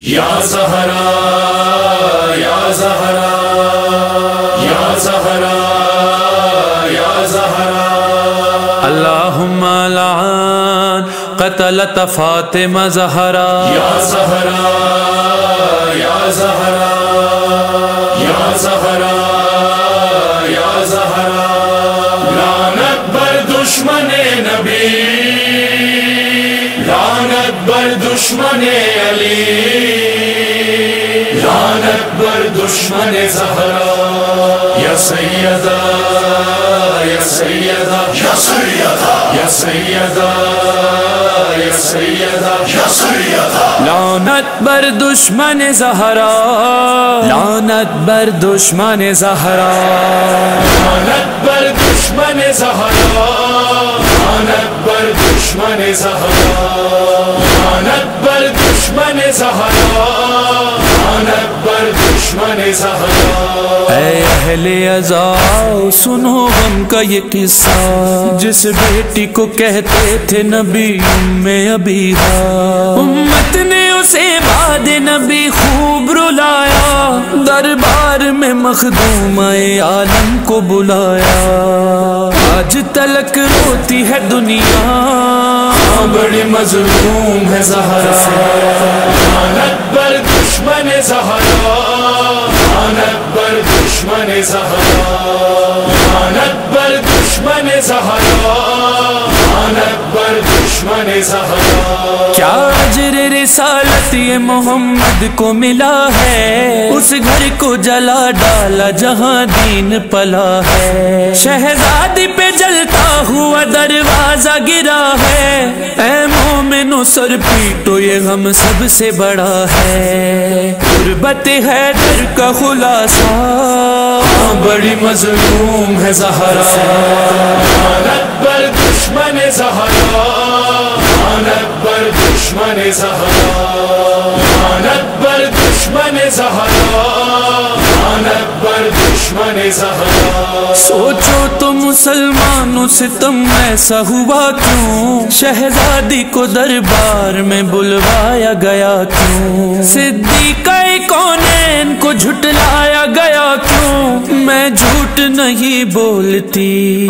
یا زہرا یا زہرا یا زہرا یا زہرا. اللهم لعن قتلت فاطمہ زہرا. یا زہرا یا زہرا یا زہرا یا زہرا. دشمن علی۔ لعنت بر دشمن زہرا۔ یا سیدہ یا سیدہ یا سیدہ یا سیدہ یا سیدہ یا سیدہ۔ لعنت بر دشمن زہرا۔ لعنت بر دشمن زہرا۔ لعنت بر دشمن زہرا۔ لعنت بر دشمن زہرا لعنت بر دشمن زہرا لعنت بر دشمن زہرا۔ اے اہل ازاؤ سنو غم کا یہ قصہ۔ جس بیٹی کو کہتے تھے نبی میں ابھی امت نے اسے بعد نبی خوب رلایا۔ دربار میں مخدوم عالم کو بلایا۔ آج تلک روتی ہے دنیا۔ بڑی مظلوم ہے زہرا۔ لانت پر دشمن زہرا۔ لانت پر دشمن زہرا۔ لانت پر دشمن زہرا۔ لانت پر دشمن زہرا۔ کیا اجر رسالت یہ محمد کو ملا ہے۔ اس گھر کو جلا ڈالا جہاں دین پلا ہے۔ شہزادی پہ جلتا ہوا دروازہ گرا ہے۔ اے مومنو سر پیٹو، یہ غم سب سے بڑا ہے۔ غربت ہے در کا خلاصہ۔ ہاں، بڑی مظلوم ہے زہرا۔ دشمن زہرا۔ دشمن زہرا۔ لعنت بر دشمن زہرا دشمن زہرا۔ سوچو تو مسلمانوں سے تم ایسا ہوا کیوں؟ شہزادی کو دربار میں بلوایا گیا کیوں؟ صدیقہ کونین کو جھٹلایا گیا کیوں؟ میں جھوٹ نہیں بولتی۔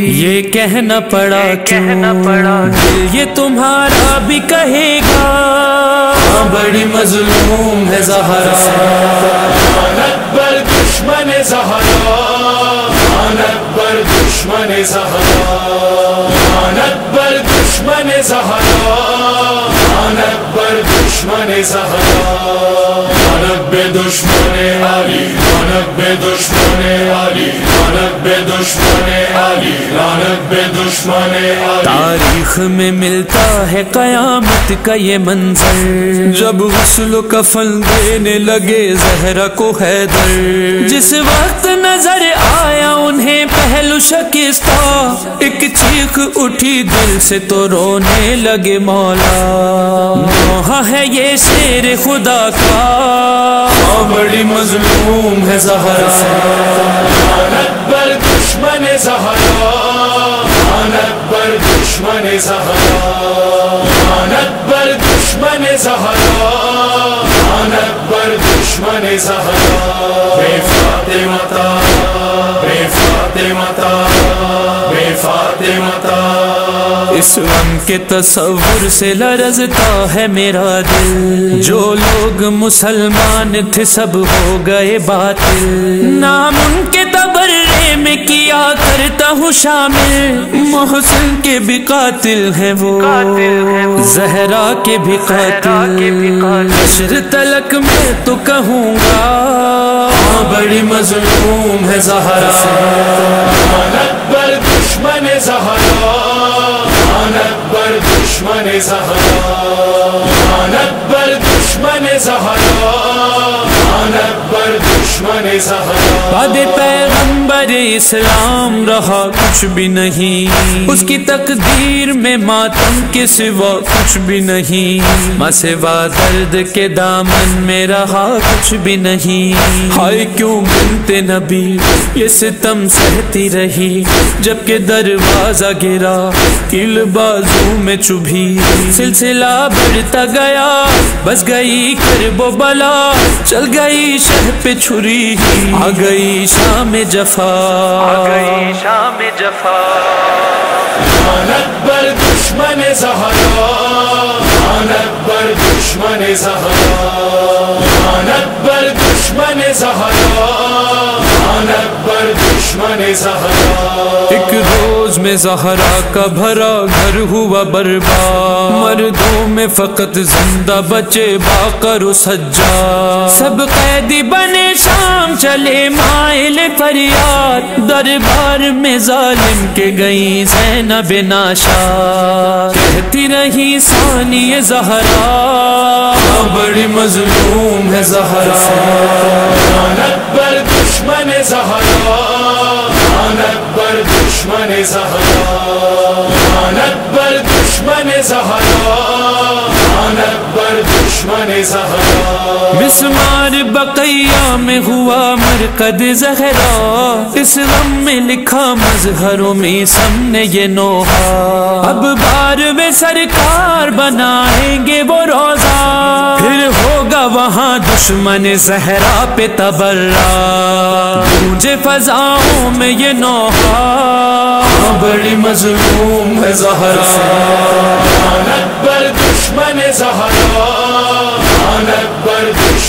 یہ کہنا پڑا کیوں؟ دل یہ تمہارا بھی کہے گا۔ بڑی مظلوم ہے زہرا۔ لعنت بر دشمن زہرا۔ لعنت بر دشمن زہرا۔ لعنت بر دشمن زہرا۔ لعنت بر دشمن زہرا۔ لعنت بے دشمن علی لعنت بے دشمن علی لعنت بے دشمن علی لعنت بے دشمن علی۔ تاریخ میں ملتا ہے قیامت کا یہ منظر۔ جب غسل و کفن دینے لگے زہرا کو حیدر۔ جس وقت نظر آیا انہیں پہلو شکستہ ایک چیخ اٹھی دل سے تو رونے لگے مولا۔ ہے یہ شیر خدا کا۔ بڑی مظلوم ہے زہرا دشمن زہرا لعنت بر دشمن زہرا لعنت بر دشمن زہرا لعنت بر دشمن زہرا۔ بے فاطمہ تا، بے فاطمہ تا، بے فاطمہ تا۔ اس غم کے تصور سے لرزتا ہے میرا دل۔ جو لوگ مسلمان تھے سب ہو گئے باطل۔ نام ان کے تبرے میں کیا کرتا ہوں شامل؟ محسن کے بھی قاتل ہیں وہ۔ زہرا کے بھی قاتل۔ حشر تلک میں تو کہوں گا ہاں بڑی مظلوم ہے زہرا۔ لعنت دشمن زہرا۔ دشمن زہرا۔ بعد پیغمبر اسلام رہا، کچھ بھی نہیں۔ اس کی تقدیر میں ماتم کے سوا کچھ بھی نہیں۔ ماں سوا درد کے دامن میں رہا، کچھ بھی نہیں۔ ہائے، کیوں بنتے نبی؟ یہ ستم سہتی رہی۔ جبکہ دروازہ گرا، کل بازو میں چبھی۔ سلسلہ بڑھتا گیا، بس گئی کرب و بلا۔ چل گئی شہ پہ چھری۔ گئی آ گئی شام جفا۔ آ گئی شام جفا۔ اکبر دشمن زہرا۔ اکبر دشمن زہرا۔ اکبر دشمن زہرا۔ دشمن زہرا۔ ایک روز میں زہرا کا بھرا گھر ہوا برباد۔ مردوں میں فقط زندہ بچے باقر و سجا۔ سب قیدی بنے شام چلے مائل فریاد۔ دربار میں ظالم کے گئی زینب ناشا۔ کہتی رہی ثانی زہرا۔ بڑی مظلوم ہے زہرا۔ بر دشمن زہرا۔ دشمن زہرا لعنت بر دشمن زہرا لعنت بر دشمن زہرا۔ مسمار بقیہ میں ہوا مرکد زہرا۔ اس غم میں لکھا مظہروں میں سم نے یہ نوحا اب بار میں سرکار بنائیں گے وہ روزہ۔ پھر ہوگا وہاں دشمن زہرا پہ تبرا مجھے فضاؤں میں یہ نوحا ہاں، بڑی مظلوم ہے زہرا۔ لعنت دشمن زہرا۔ لعنت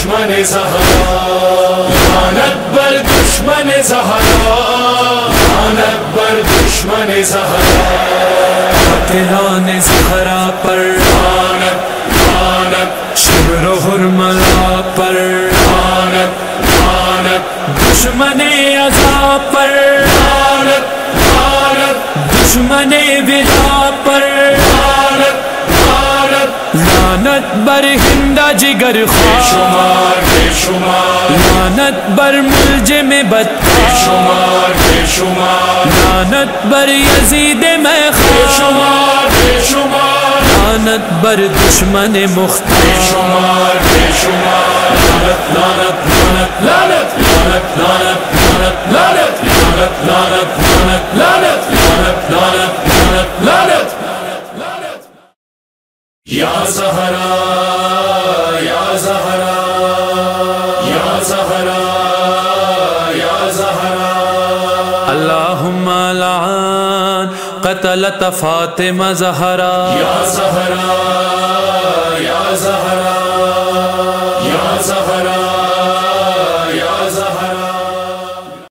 دشمن زہرا لعنت بر دشمن زہرا لعنت بر دشمن زہرا۔ قاتلان زہرا پر لعنت لعنت شبر و حرملا پر۔ لعنت لعنت دشمن عذاب پر۔ لعنت لعنت دشمن ودا لانت بر ہندا جگر شمار بے شمار۔ لانت بر ملجم بد شمار بے شمار۔ لانت بر یزید میں شمار بے شمار۔ لانت بر دشمن مختار شمار بے شمار۔ لعنت لعنت لعنت۔ لعنت لعنت لعنت لعنت لعنت لعنت لعنت۔ یا زہرا یا زہرا یا زہرا یا زہرا. اللہم لعان قتلت فاطمہ زہرا. یا زہرا یا زہرا یا زہرا.